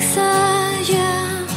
所有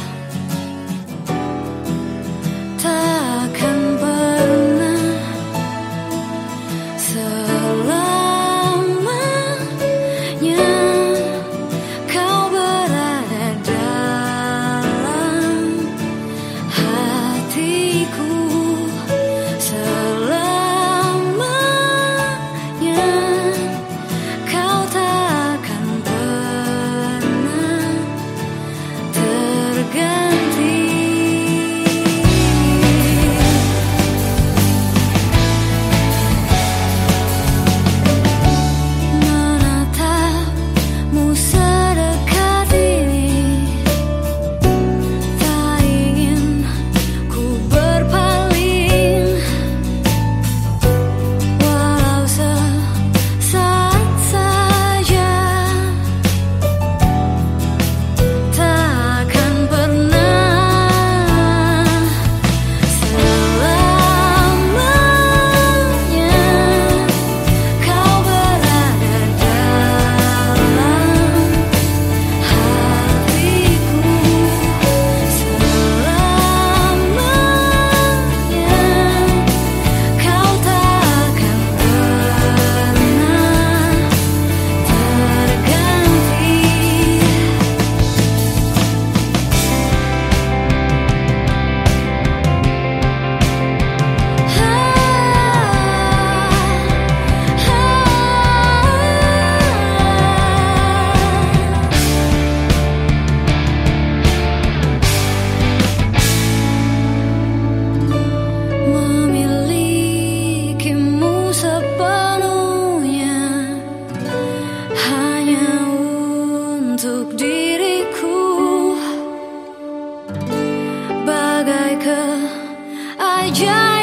untuk diriku. Bagai keajaiban